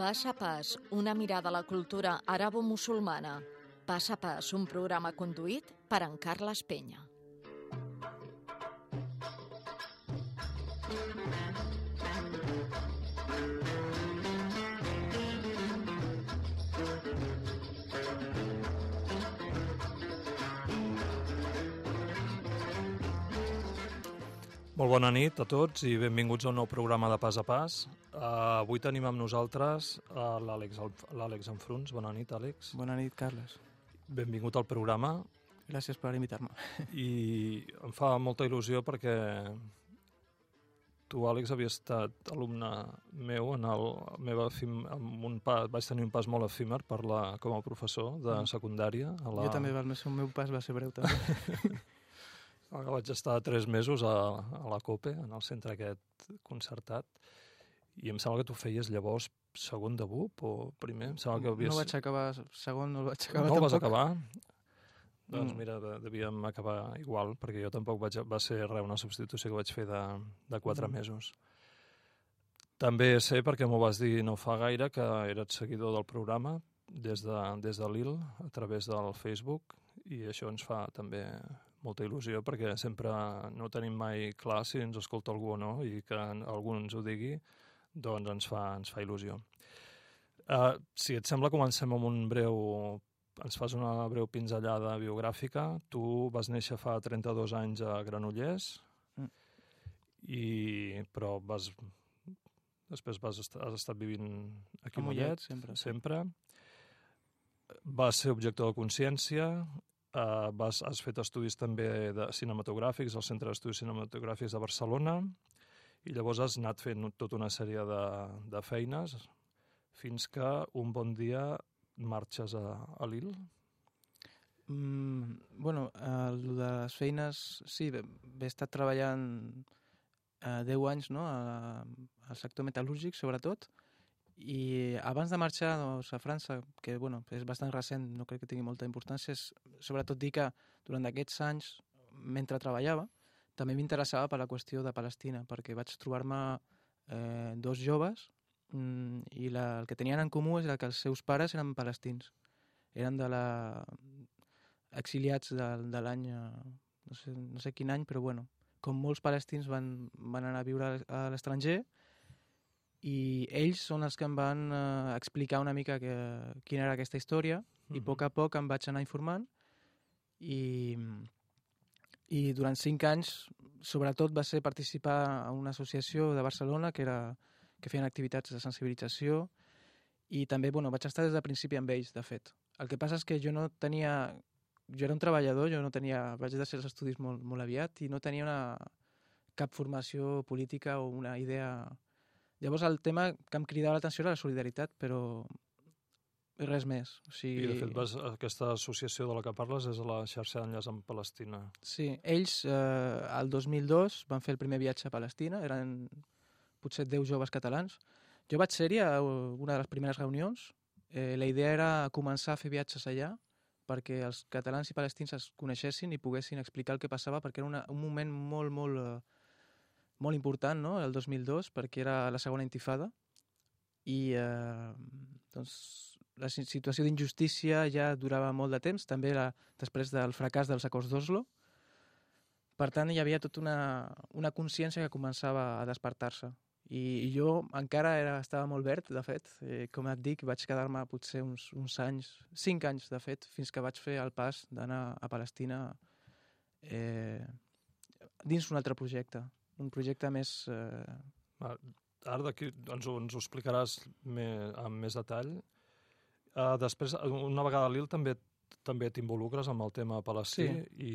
Pas a pas, una mirada a la cultura arabo-musulmana. Pas a pas, un programa conduït per en Carles Penya. Molt bona nit a tots i benvinguts a un nou programa de Pas a Pas. Uh, avui tenim amb nosaltres uh, l'Àlex Enfruns. Bona nit, Àlex. Bona nit, Carles. Benvingut al programa. Gràcies per invitar-me. I em fa molta il·lusió perquè tu, Àlex, havies estat alumne meu en el meva efim, en un pas, vaig tenir un pas molt efímer per la, com a professor de Mm. secundària. A la... Jo també, el meu, el meu pas va ser breu, també. Que vaig estar tres mesos a, a la COPE, en el centre aquest concertat, i em sembla que tu feies llavors segon de BUP o primer? Em sembla que havies... No vaig acabar segon, no el vaig acabar no el vas tampoc. acabar? Doncs Mm. mira, de- devíem acabar igual, perquè jo tampoc vaig, va ser res, una substitució que vaig fer de, de quatre Mm. mesos. També sé, perquè m'ho vas dir no fa gaire, que eres seguidor del programa des de, des de l'IL, a través del Facebook, i això ens fa també molta il·lusió, perquè sempre no tenim mai clar si ens escolta algú o no, i que algú ens ho digui, doncs ens fa, ens fa il·lusió. Uh, si et sembla, comencem amb un breu... Ens fas una breu pinzellada biogràfica. Tu vas néixer fa 32 anys a Granollers, Mm. i, però vas, després vas estar, has estat vivint aquí A Mollet, Mollet, sempre. sempre. Vas ser objector de consciència, uh, vas, has fet estudis també de cinematogràfics al Centre d'Estudis Cinematogràfics de Barcelona, i llavors has anat fent tota una sèrie de, de feines fins que un bon dia marxes a, a Lille. Mm, bueno, el de les feines, sí, he estat treballant eh, 10 anys no, a, al sector metal·lúrgic, sobretot, i abans de marxar doncs, a França, que bueno, és bastant recent, no crec que tingui molta importància, és sobretot dir que durant aquests anys, mentre treballava, també m'interessava per la qüestió de Palestina, perquè vaig trobar-me eh, dos joves mm, i la, el que tenien en comú és que els seus pares eren palestins. Eren de la, exiliats de, de l'any, eh, no, sé, no sé quin any, però bueno, com molts palestins van, van anar a viure a l'estranger i ells són els que em van eh, explicar una mica que, quina era aquesta història i a Mhm. poc a poc em vaig anar informant i, i durant cinc anys sobretot va ser participar a una associació de Barcelona que, era, que feien activitats de sensibilització i també bueno, vaig estar des del principi amb ells, de fet. El que passa és que jo no tenia... Jo era un treballador, jo no tenia... Vaig deixar els estudis molt, molt aviat i no tenia una, cap formació política o una idea... Llavors el tema que em cridava l'atenció era la solidaritat, però res més. O I, sigui, de fet, vas, aquesta associació de la que parles és la xarxa d'enllaç amb Palestina. Sí, ells eh, el 2002 van fer el primer viatge a Palestina, eren potser 10 joves catalans. Jo vaig ser-hi a una de les primeres reunions. Eh, la idea era començar a fer viatges allà perquè els catalans i palestins es coneixessin i poguessin explicar el que passava, perquè era una, un moment molt, molt, eh, molt important, no?, el 2002, perquè era la segona intifada, i eh, doncs, la si- situació d'injustícia ja durava molt de temps, també la, després del fracàs dels acords d'Oslo. Per tant, hi havia tota una, una consciència que començava a despertar-se. I, I jo encara era, estava molt verd, de fet. Eh, com et dic, vaig quedar-me potser uns, uns anys, cinc anys, de fet, fins que vaig fer el pas d'anar a Palestina eh, dins un altre projecte. Un projecte més... Eh, Ara d'aquí ens, ho- ens ho explicaràs me, amb més detall. Uh, després, una vegada a Lille, també també t'involucres amb el tema palestí Sí. i,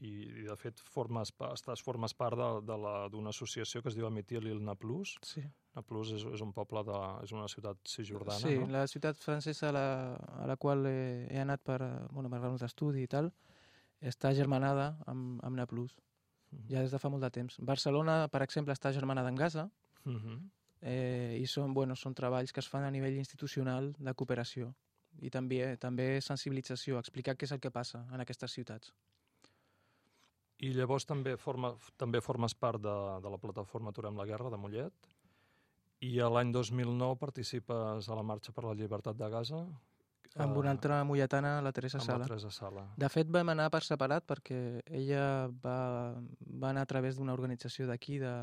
i, i, de fet, formes, estàs, formes part d'una associació que es diu Amitir Lille Naplus. sí, Naplus és, és un poble, de, és una ciutat cisjordana, sí no? la ciutat francesa a la, a la qual he, he anat per, eh, bueno, per raons d'estudi i tal, està germanada amb, amb Naplus, Mhm. ja des de fa molt de temps. Barcelona, per exemple, està germanada amb Gaza, Mhm. eh, i són, bueno, són treballs que es fan a nivell institucional de cooperació i també també sensibilització, explicar què és el que passa en aquestes ciutats. I llavors també, forma, també formes part de, de la plataforma Aturem la Guerra de Mollet I l'any 2009 participes a la Marxa per la Llibertat de Gaza. Amb una eh, altra mulletana, la Teresa amb Sala. la Teresa Sala. De fet, vam anar per separat perquè ella va, va anar a través d'una organització d'aquí, de,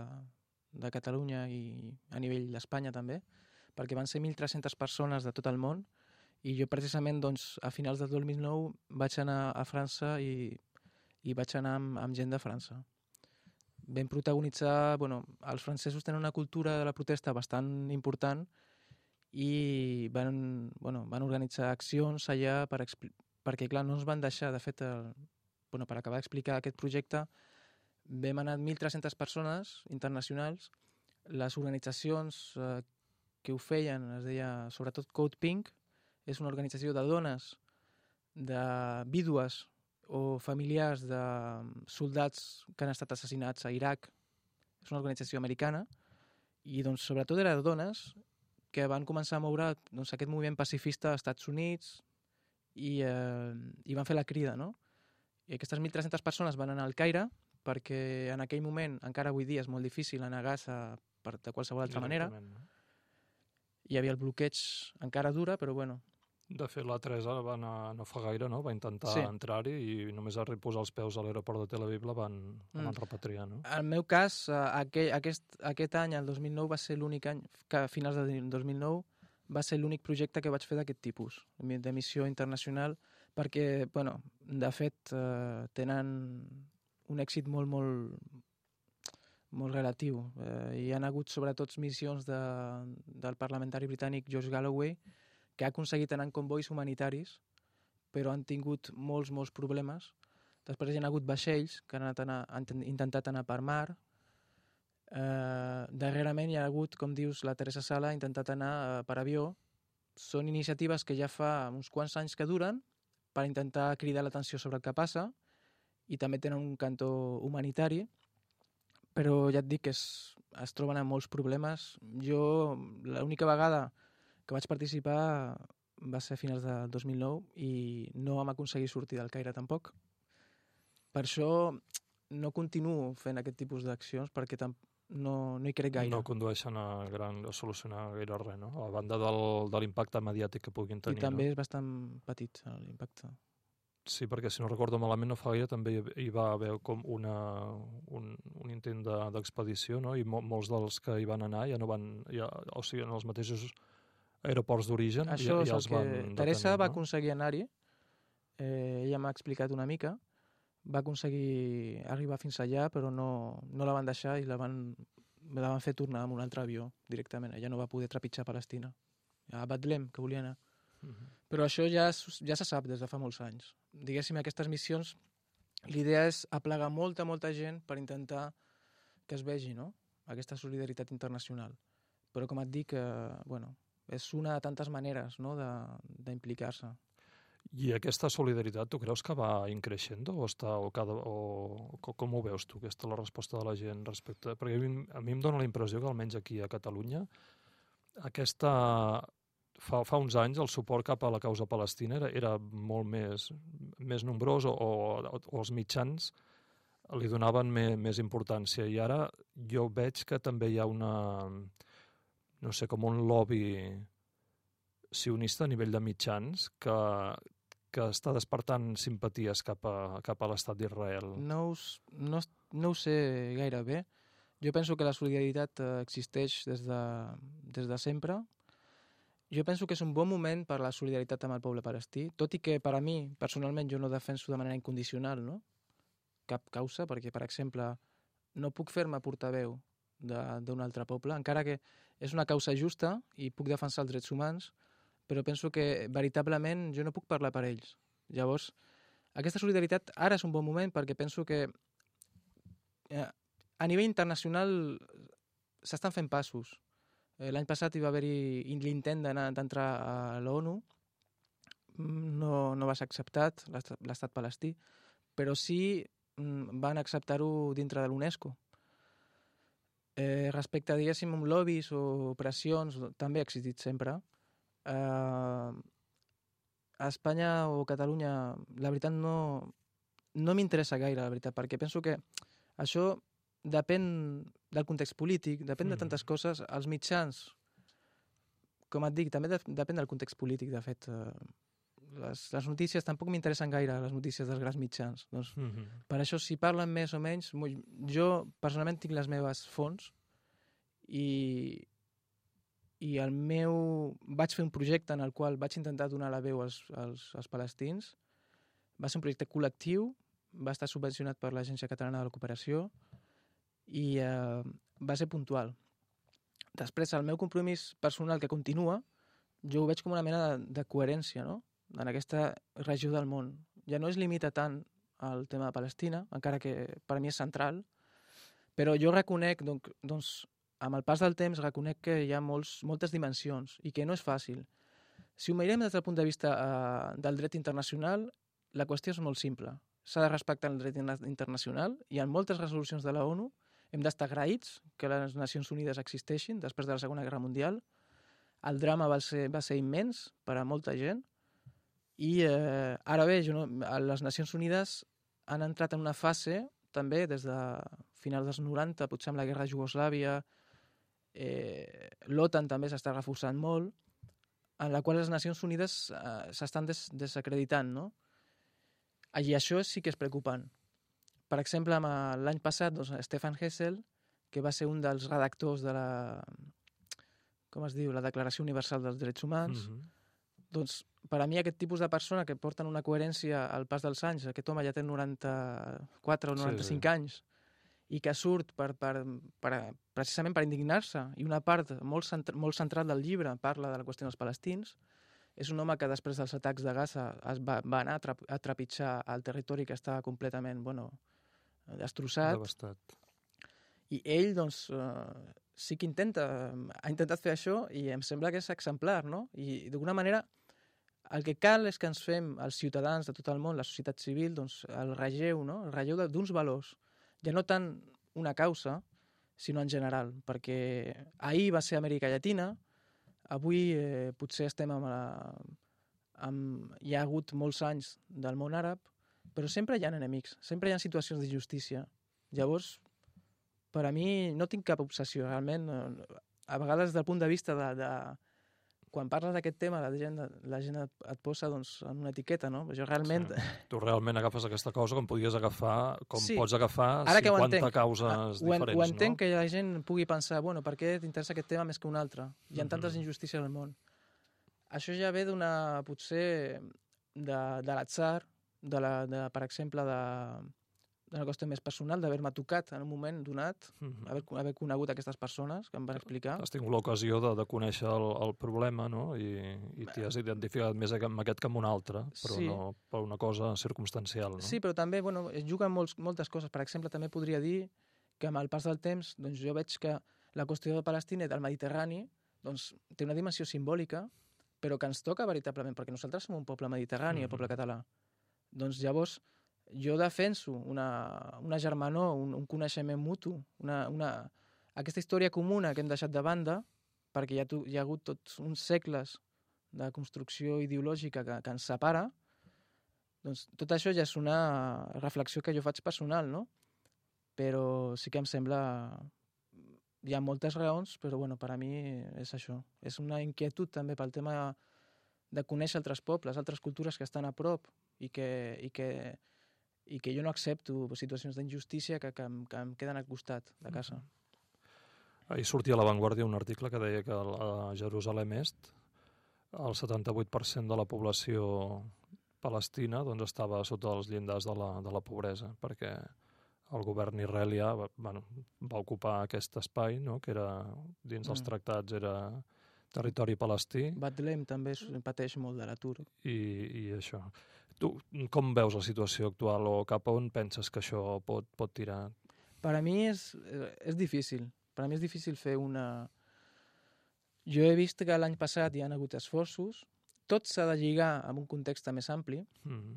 de Catalunya i a nivell d'Espanya també, perquè van ser 1.300 persones de tot el món i jo precisament doncs, a finals del 2009 vaig anar a França i, i vaig anar amb, amb gent de França. Vam protagonitzar... Bueno, els francesos tenen una cultura de la protesta bastant important i van, bueno, van organitzar accions allà per perquè, clar, no ens van deixar, de fet, el, bueno, per acabar d'explicar aquest projecte, vam anar 1.300 persones internacionals, les organitzacions eh, que ho feien, es deia sobretot Code Pink, és una organització de dones, de vídues o familiars de soldats que han estat assassinats a Iraq. És una organització americana i doncs, sobretot era de dones que van començar a moure doncs, aquest moviment pacifista als Estats Units i, eh, i van fer la crida, no? I aquestes 1.300 persones van anar al Caire perquè en aquell moment, encara avui dia, és molt difícil anar a Gaza per, de qualsevol altra manera. No? Hi havia el bloqueig encara dura, però bueno, De fet, la Teresa va anar no fa gaire, no? Va intentar Sí. entrar-hi i només al posar els peus a l'aeroport de Tel Aviv la van, la Mm. van repatriar, no? En el meu cas, eh, aquell, aquest, aquest any, el 2009, va ser l'únic any, que a finals del 2009, va ser l'únic projecte que vaig fer d'aquest tipus, de missió internacional, perquè, bueno, de fet, eh, tenen un èxit molt, molt, molt relatiu. Eh, hi han hagut, sobretot, missions de, del parlamentari britànic George Galloway, que ha aconseguit anar en convois humanitaris, però han tingut molts, molts problemes. Després hi ha hagut vaixells que han, anat anar, han ten- intentat anar per mar. Eh, darrerament hi ha hagut, com dius, la Teresa Sala ha intentat anar eh, per avió. Són iniciatives que ja fa uns quants anys que duren per intentar cridar l'atenció sobre el que passa i també tenen un cantó humanitari, però ja et dic que es, es troben amb molts problemes. Jo, l'única vegada vaig participar va ser a finals del 2009 i no vam aconseguir sortir del Caire tampoc. Per això no continuo fent aquest tipus d'accions perquè no, no hi crec gaire. No condueixen a, gran, a solucionar gaire res, no? A banda del, de l'impacte mediàtic que puguin I tenir. també no? és bastant petit eh, l'impacte. Sí, perquè si no recordo malament no fa gaire també hi va haver com una, un, un intent de- d'expedició, no? I mo molts dels que hi van anar ja no van... Ja, o sigui, en els mateixos aeroports d'origen ja el els que van Teresa detenir, va no? aconseguir anar-hi. Eh, ella m'ha explicat una mica. Va aconseguir arribar fins allà, però no, no la van deixar i la van, la van fer tornar amb un altre avió directament. Ella no va poder trepitjar Palestina. A Betlem, que volia anar. Mhm. Però això ja, ja se sap des de fa molts anys. Diguéssim, aquestes missions, l'idea és aplegar molta, molta gent per intentar que es vegi, no?, aquesta solidaritat internacional. Però, com et dic, eh, bueno, és una de tantes maneres, no?, d'implicar-se. I aquesta solidaritat, tu creus que va increixent o, està, o, cada, o co- com ho veus tu, aquesta la resposta de la gent respecte... Perquè a mi, a mi em dóna la impressió que almenys aquí a Catalunya aquesta... Fa, fa uns anys el suport cap a la causa palestina era, era molt més, més nombrós o, o, o els mitjans li donaven me, més importància i ara jo veig que també hi ha una no sé, com un lobby sionista a nivell de mitjans que, que està despertant simpaties cap a, cap a l'estat d'Israel. No, no, no ho sé gaire bé. Jo penso que la solidaritat eh, existeix des de, des de sempre. Jo penso que és un bon moment per la solidaritat amb el poble palestí, tot i que per a mi, personalment, jo no defenso de manera incondicional no? cap causa, perquè, per exemple, no puc fer-me portaveu d'un altre poble, encara que és una causa justa i puc defensar els drets humans, però penso que veritablement jo no puc parlar per ells. Llavors, aquesta solidaritat ara és un bon moment perquè penso que eh, a nivell internacional s'estan fent passos. Eh, L'any passat hi va haver-hi l'intent d'entrar a l'ONU, Mm, no, no va ser acceptat, l'estat l'estat palestí, però sí mm, van acceptar-ho dintre de l'UNESCO. Eh, respecte, diguéssim, a lobbies o pressions, també ha existit sempre. Eh, a Espanya o Catalunya, la veritat no, no m'interessa gaire, la veritat, perquè penso que això depèn del context polític, depèn de Mhm. tantes coses. Els mitjans, com et dic, també de, depèn del context polític, de fet. Eh, les, les notícies tampoc m'interessen gaire, les notícies dels grans mitjans. Doncs, Mm -hmm. per això, si parlen més o menys, jo personalment tinc les meves fonts i, i el meu... Vaig fer un projecte en el qual vaig intentar donar la veu als, als, als palestins. Va ser un projecte col·lectiu, va estar subvencionat per l'Agència Catalana de la Cooperació i eh, va ser puntual. Després, el meu compromís personal que continua, jo ho veig com una mena de, de coherència, no?, en aquesta regió del món. Ja no es limita tant al tema de Palestina, encara que per mi és central, però jo reconec, doncs, doncs amb el pas del temps, reconec que hi ha molts, moltes dimensions i que no és fàcil. Si ho mirem des del punt de vista eh, del dret internacional, la qüestió és molt simple. S'ha de respectar el dret interna- internacional i en moltes resolucions de la ONU hem d'estar agraïts que les Nacions Unides existeixin després de la Segona Guerra Mundial. El drama va ser, va ser immens per a molta gent i eh, ara bé, jo no, les Nacions Unides han entrat en una fase també des de finals dels 90, potser amb la guerra de Jugoslàvia, eh, l'OTAN també s'està reforçant molt, en la qual les Nacions Unides eh, s'estan des desacreditant, no? I això sí que és preocupant. Per exemple, eh, l'any passat, doncs, Stefan Hessel, que va ser un dels redactors de la, com es diu, la Declaració Universal dels Drets Humans, Mm -hmm. Doncs per a mi aquest tipus de persona que porten una coherència al pas dels anys, aquest home ja té 94 o Sí, 95 sí. anys, i que surt per, per, per, precisament per indignar-se, i una part molt, centra, molt central del llibre parla de la qüestió dels palestins, és un home que després dels atacs de Gaza es va, va anar a, a trepitjar el territori que estava completament bueno, destrossat, Devastat. i ell, doncs, eh, sí que intenta, ha intentat fer això i em sembla que és exemplar, no? I d'alguna manera el que cal és que ens fem, els ciutadans de tot el món, la societat civil, doncs, el relleu, no? El relleu d'uns valors. Ja no tant una causa, sinó en general, perquè ahir va ser Amèrica Llatina, avui eh, potser estem amb la, amb, hi ha hagut molts anys del món àrab, però sempre hi ha enemics, sempre hi ha situacions d'injustícia. Llavors, per a mi no tinc cap obsessió, realment. eh, A vegades, des del punt de vista de... de quan parles d'aquest tema, la gent, la gent et, et posa doncs, en una etiqueta, no? Jo realment... Sí. Tu realment agafes aquesta causa com podies agafar, com Sí. pots agafar Ara que ho 50 entenc, causes Ah, ho, en, diferents, ho entenc no? que la gent pugui pensar, bueno, per què t'interessa aquest tema més que un altre? Hi ha Mhm. tantes injustícies al món. Això ja ve d'una, potser, de, de l'atzar, de, la, de, per exemple, de, d'una qüestió més personal, d'haver-me tocat en un moment donat, Mhm. haver, haver conegut aquestes persones que em van explicar. Has tingut l'ocasió de, de conèixer el, el problema, no? I, i t'hi has identificat més amb aquest que amb un altre, però Sí. no per una cosa circumstancial, no? Sí, però també bueno, es juguen molts, moltes coses. Per exemple, també podria dir que amb el pas del temps doncs jo veig que la qüestió de Palestina i del Mediterrani doncs, té una dimensió simbòlica, però que ens toca veritablement, perquè nosaltres som un poble mediterrani, el Mhm. poble català. Doncs llavors jo defenso una, una germanor, un, un coneixement mutu, una, una, aquesta història comuna que hem deixat de banda, perquè hi ha, hi ha hagut tots uns segles de construcció ideològica que, que ens separa, doncs tot això ja és una reflexió que jo faig personal, no? Però sí que em sembla... Hi ha moltes raons, però bueno, per a mi és això. És una inquietud també pel tema de conèixer altres pobles, altres cultures que estan a prop i que, i que, i que jo no accepto situacions d'injustícia que, que, em, que em queden al costat de casa. Ahir sortia a l'avantguàrdia un article que deia que a Jerusalem Est el 78% de la població palestina doncs, estava sota els llindars de la, de la pobresa, perquè el govern israelià va, bueno, va ocupar aquest espai, no? que era dins dels Mm. tractats era territori palestí Betlem també pateix molt de l'atur. i, i això. Tu com veus la situació actual o cap a on penses que això pot, pot tirar? Per a mi és, eh, és difícil. Per a mi és difícil fer una... Jo he vist que l'any passat hi han hagut esforços. Tot s'ha de lligar amb un context més ampli, Mm.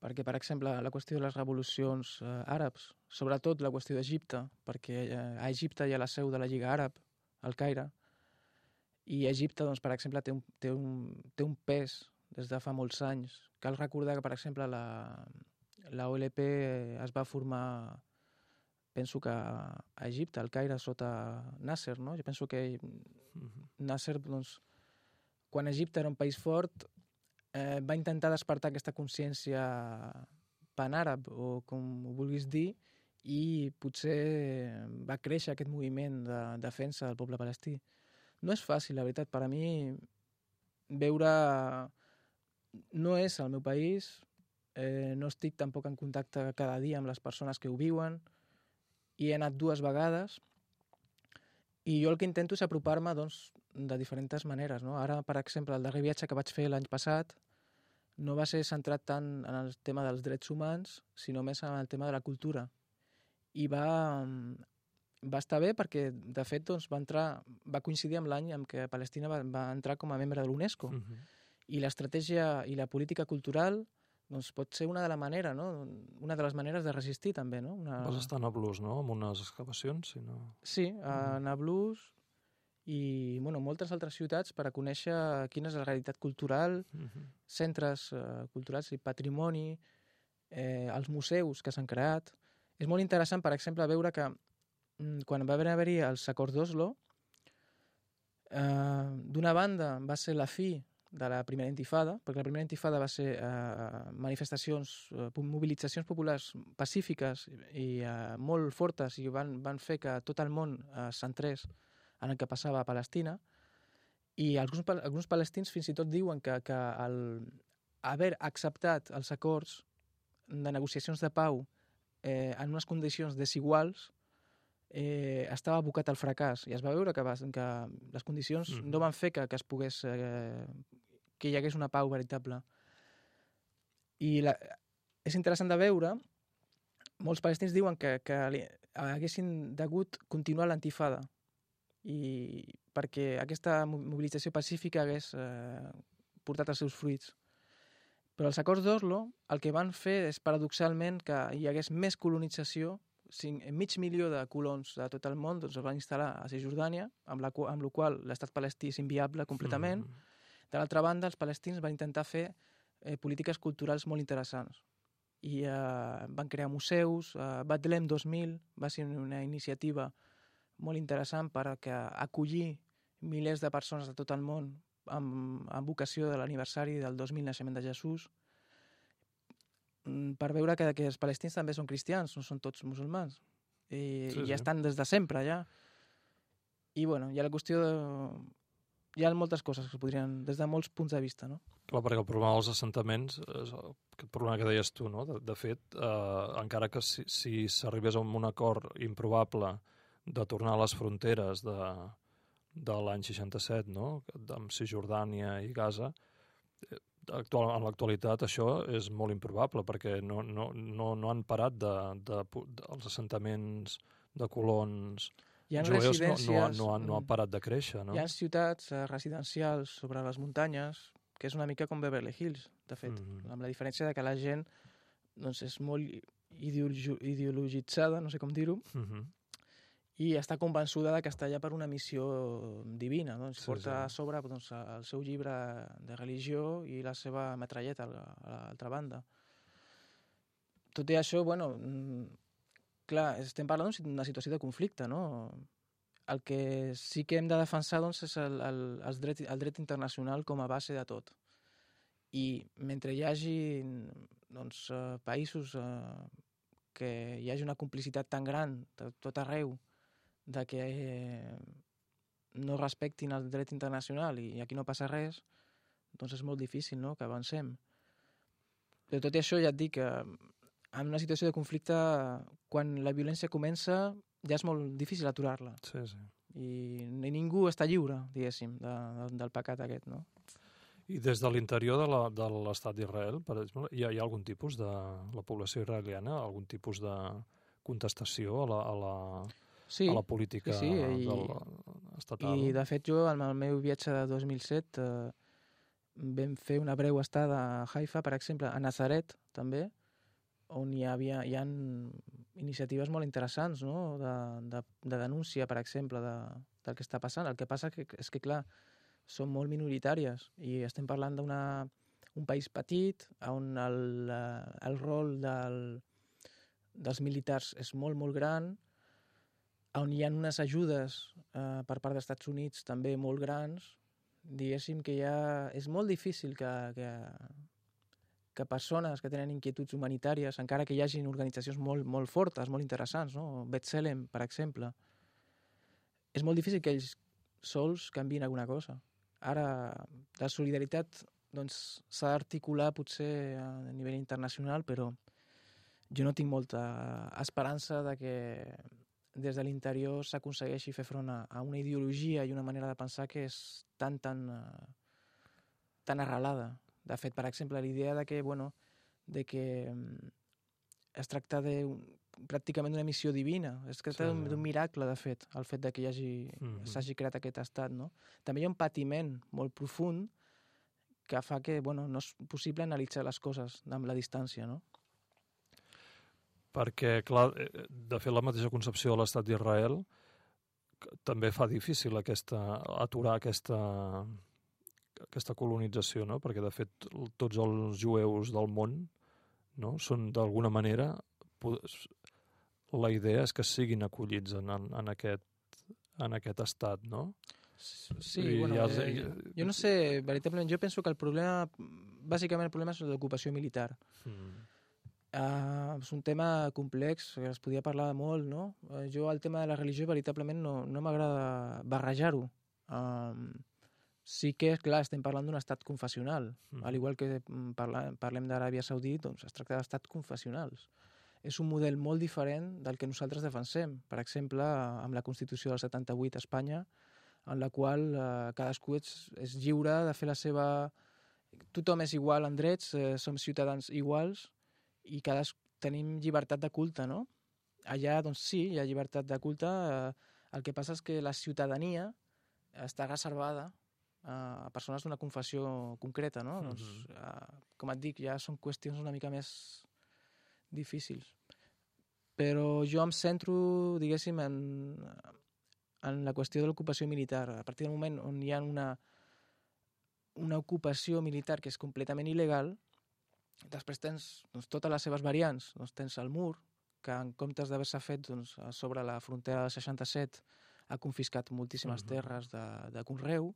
perquè, per exemple, la qüestió de les revolucions eh, àrabs, sobretot la qüestió d'Egipte, perquè eh, a Egipte hi ha la seu de la Lliga Àrab, al Caire, i Egipte, doncs, per exemple, té un, té un, té un pes des de fa molts anys. Cal recordar que, per exemple, la, la OLP es va formar penso que a Egipte, al Caire, sota Nasser, no? Jo penso que. Nasser, doncs, quan Egipte era un país fort, eh, va intentar despertar aquesta consciència panàrab, o com ho vulguis dir, i potser va créixer aquest moviment de defensa del poble palestí. No és fàcil, la veritat, per a mi veure... No és el meu país, eh, no estic tampoc en contacte cada dia amb les persones que ho viuen, i he anat dues vegades, i jo el que intento és apropar-me doncs, de diferents maneres. No? Ara, per exemple, el darrer viatge que vaig fer l'any passat no va ser centrat tant en el tema dels drets humans, sinó més en el tema de la cultura. I va, va estar bé perquè, de fet, doncs, va, entrar, va coincidir amb l'any en què Palestina va, va entrar com a membre de l'UNESCO. Mhm. I l'estratègia i la política cultural doncs, pot ser una de la manera, no? una de les maneres de resistir també. No? Una... Vas estar a Nablus, no?, amb unes excavacions, si no... Sí, a Nablus i bueno, moltes altres ciutats per a conèixer quina és la realitat cultural, Mhm. centres eh, culturals i patrimoni, eh, els museus que s'han creat. És molt interessant, per exemple, veure que mm, quan va haver-hi els acords d'Oslo, eh, d'una banda va ser la fi de la primera intifada, perquè la primera intifada va ser eh, manifestacions, eh, mobilitzacions populars pacífiques i eh, molt fortes i van, van fer que tot el món eh, centrés en el que passava a Palestina i alguns, alguns palestins fins i tot diuen que, que el, haver acceptat els acords de negociacions de pau eh, en unes condicions desiguals eh, estava abocat al fracàs i es va veure que, va, que les condicions Mhm. no van fer que, que es pogués eh, que hi hagués una pau veritable i la, és interessant de veure molts palestins diuen que, que li, haguessin degut continuar l'antifada i perquè aquesta mo- mobilització pacífica hagués eh, portat els seus fruits. Però els acords d'Oslo el que van fer és paradoxalment que hi hagués més colonització, cinc, mig milió de colons de tot el món doncs, es van instal·lar a Cisjordània, amb la, amb la qual l'estat palestí és inviable completament. Mhm. De l'altra banda, els palestins van intentar fer eh, polítiques culturals molt interessants i eh, van crear museus. Eh, Betlem 2000 va ser una iniciativa molt interessant per que acollir milers de persones de tot el món amb, amb vocació de l'aniversari del 2000 naixement de Jesús mm, per veure que, que els palestins també són cristians, no són tots musulmans. I, Sí, i sí. estan des de sempre ja. I bueno, hi ha la qüestió de... Hi ha moltes coses que es podrien, des de molts punts de vista, no? Clar, perquè el problema dels assentaments és el problema que deies tu, no? De, de fet, eh, encara que si si s'arribés a un acord improbable de tornar a les fronteres de, de l'any 67, no? amb Cisjordània i Gaza, eh, actual, en l'actualitat això és molt improbable perquè no, no, no, no han parat de, de, de, els assentaments de colons Hi ha jueus no, residències... no, han- no, han, no han mm, parat de créixer, no? Hi ha ciutats eh, residencials sobre les muntanyes, que és una mica com Beverly Hills, de fet, Mhm. amb la diferència de que la gent doncs, és molt ideologi ideologitzada, no sé com dir-ho, Mhm. i està convençuda de que està allà per una missió divina. Doncs Sí, porta sí. a sobre doncs, el seu llibre de religió i la seva metralleta a l'altra banda. Tot i això, bueno, mm, clar, estem parlant d'una situació de conflicte, no? El que sí que hem de defensar doncs, és el, el, els dret, el dret internacional com a base de tot. I mentre hi hagi doncs, eh, països eh, que hi hagi una complicitat tan gran de tot arreu de que eh, no respectin el dret internacional i aquí no passa res, doncs és molt difícil no? que avancem. Però tot i això ja et dic que en una situació de conflicte, quan la violència comença, ja és molt difícil aturar-la. Sí, sí. I ni ningú està lliure, diguéssim, de, de, del pecat aquest, no? I des de l'interior de la- de l'estat d'Israel, per exemple, hi ha, hi ha algun tipus de la població israeliana, algun tipus de contestació a la, a la, Sí, a la política sí, i- del, estatal? I, de fet, jo, en el meu viatge de 2007, eh, vam fer una breu estada a Haifa, per exemple, a Nazaret, també, on hi, havia, hi ha iniciatives molt interessants no? de, de, de denúncia, per exemple, de, del que està passant. El que passa que, és que, clar, són molt minoritàries i estem parlant d'un país petit on el, eh, el rol del, dels militars és molt, molt gran on hi ha unes ajudes eh, per part dels Estats Units també molt grans, diguéssim que ja és molt difícil que, que, que persones que tenen inquietuds humanitàries, encara que hi hagin organitzacions molt, molt fortes, molt interessants, no? B'Tselem, per exemple, és molt difícil que ells sols canvin alguna cosa. Ara, la solidaritat doncs, s'ha d'articular potser a nivell internacional, però jo no tinc molta esperança de que des de l'interior s'aconsegueixi fer front a, una ideologia i una manera de pensar que és tan, tan, uh, tan arrelada. De fet, per exemple, l'idea de que, bueno, de que um, es tracta de pràcticament d'una missió divina. Es tracta sí, d'un miracle, de fet, el fet de que s'hagi mm -hmm. creat aquest estat. No? També hi ha un patiment molt profund que fa que bueno, no és possible analitzar les coses amb la distància. No? Perquè, clar, eh, de fet, la mateixa concepció de l'estat d'Israel també fa difícil aquesta, aturar aquesta, aquesta colonització, no? perquè de fet tots els jueus del món no? són d'alguna manera la idea és que siguin acollits en, en, en, aquest, en aquest estat, no? Sí, I bueno, ja, eh, jo no sé, veritablement, jo penso que el problema, bàsicament el problema és l'ocupació militar. Mm. Uh, és un tema complex, que es podia parlar molt, no? Uh, jo el tema de la religió veritablement no, no m'agrada barrejar-ho. Uh, sí que, clar, estem parlant d'un estat confessional. Mm. Al igual que mm, parla, parlem d'Aràbia Saudita, doncs es tracta d'estats confessionals és un model molt diferent del que nosaltres defensem. Per exemple, amb la Constitució del 78 a Espanya, en la qual eh, cadascú és, és lliure de fer la seva... Tothom és igual en drets, eh, som ciutadans iguals i cadascú tenim llibertat de culte, no? Allà, doncs sí, hi ha llibertat de culte. Eh, el que passa és que la ciutadania està reservada a persones d'una confessió concreta, no? Mm -hmm. doncs, eh, com et dic, ja són qüestions una mica més difícils. Però jo em centro, diguéssim, en, en la qüestió de l'ocupació militar. A partir del moment on hi ha una, una ocupació militar que és completament il·legal, després tens doncs, totes les seves variants. Doncs tens el mur, que en comptes d'haver-se fet doncs, sobre la frontera del 67 ha confiscat moltíssimes uh -huh. terres de, de Conreu.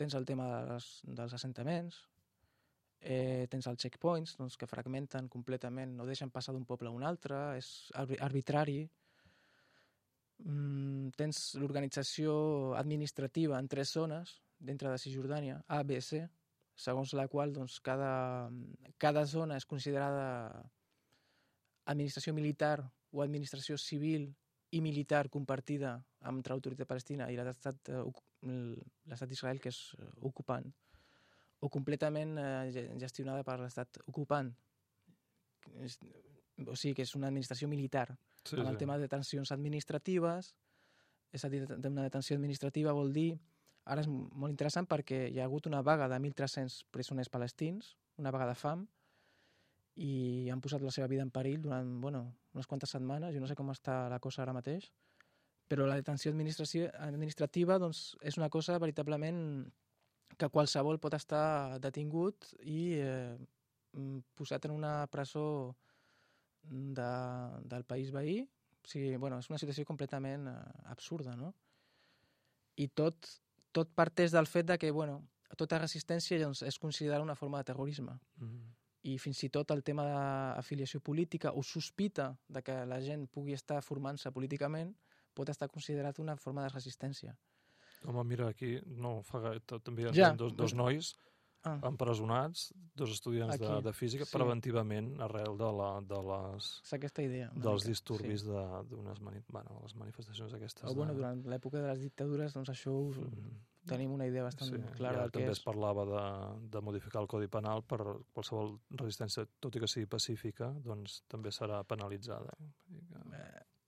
Tens el tema dels, dels assentaments, eh, tens els checkpoints doncs, que fragmenten completament, no deixen passar d'un poble a un altre, és arbitrari. Mm, tens l'organització administrativa en tres zones dintre de Cisjordània, A, B, C, segons la qual doncs, cada, cada zona és considerada administració militar o administració civil i militar compartida entre l'autoritat palestina i l'estat eh, d'Israel, que és eh, ocupant o completament eh, gestionada per l'estat ocupant. És, o sigui, que és una administració militar. Sí, amb el sí. tema de detencions administratives, és a dir, una detenció administrativa vol dir... Ara és molt interessant perquè hi ha hagut una vaga de 1.300 presoners palestins, una vaga de fam, i han posat la seva vida en perill durant bueno, unes quantes setmanes. Jo no sé com està la cosa ara mateix, però la detenció administrativa doncs, és una cosa veritablement que qualsevol pot estar detingut i eh, mm, posat en una presó de, del país veí. O sigui, bueno, és una situació completament eh, absurda, no? I tot, tot parteix del fet de que, bueno, tota resistència doncs, és considerada una forma de terrorisme. Mm -hmm. I fins i tot el tema d'afiliació política o sospita de que la gent pugui estar formant-se políticament pot estar considerat una forma de resistència. Home, mira, aquí no fa gaire, també hi ha ja. dos, dos nois ah. empresonats, dos estudiants de, de física, sí. preventivament arrel de, la, de les... És aquesta idea. Dels disturbis sí. d'unes mani, bueno, les manifestacions aquestes. O, bueno, durant l'època de les dictadures, doncs això us, mm. tenim una idea bastant sí, clara del que també és. es parlava de, de modificar el Codi Penal per qualsevol resistència, tot i que sigui pacífica, doncs també serà penalitzada.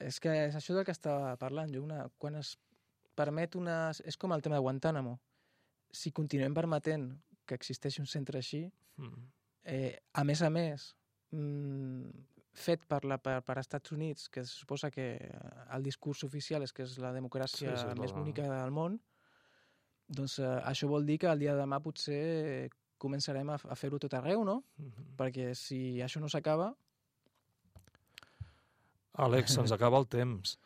És que és això del que estava parlant. Jo una, quan es permet una... És com el tema de Guantánamo. Si continuem permetent que existeixi un centre així, mm. eh, a més a més, mm, fet per, la, per, per Estats Units, que se suposa que el discurs oficial és que és la democràcia sí, sí, més bonica del món, doncs eh, això vol dir que el dia de demà potser començarem a, a fer-ho tot arreu, no? Mm -hmm. Perquè si això no s'acaba... Àlex, se'ns acaba el temps.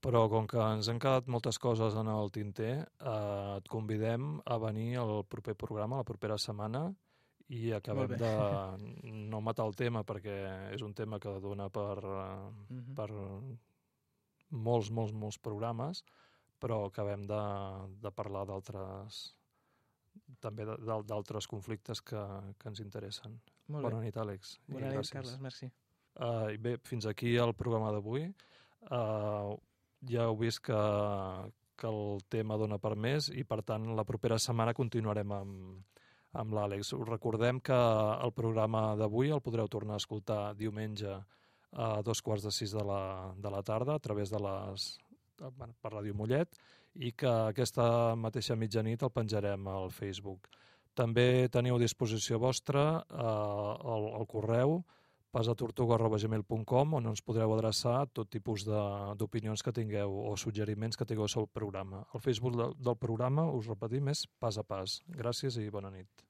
però com que ens han quedat moltes coses en el tinter, eh, et convidem a venir al proper programa, la propera setmana, i acabem de no matar el tema perquè és un tema que dona per, uh -huh. per molts, molts, molts programes, però acabem de, de parlar d'altres també d'altres conflictes que, que ens interessen. Bona nit, Àlex. Bona nit, gràcies. Carles, merci. Uh, bé, fins aquí el programa d'avui. Uh, ja heu vist que, que el tema dona per més i, per tant, la propera setmana continuarem amb, amb l'Àlex. Us recordem que el programa d'avui el podreu tornar a escoltar diumenge a dos quarts de sis de la, de la tarda a través de les per Ràdio Mollet i que aquesta mateixa mitjanit el penjarem al Facebook. També teniu a disposició vostra eh, el, el correu pasatortuga.gmail.com on ens podreu adreçar tot tipus d'opinions que tingueu o suggeriments que tingueu sobre el programa. El Facebook del, del programa, us repetim, és Pas a Pas. Gràcies i bona nit.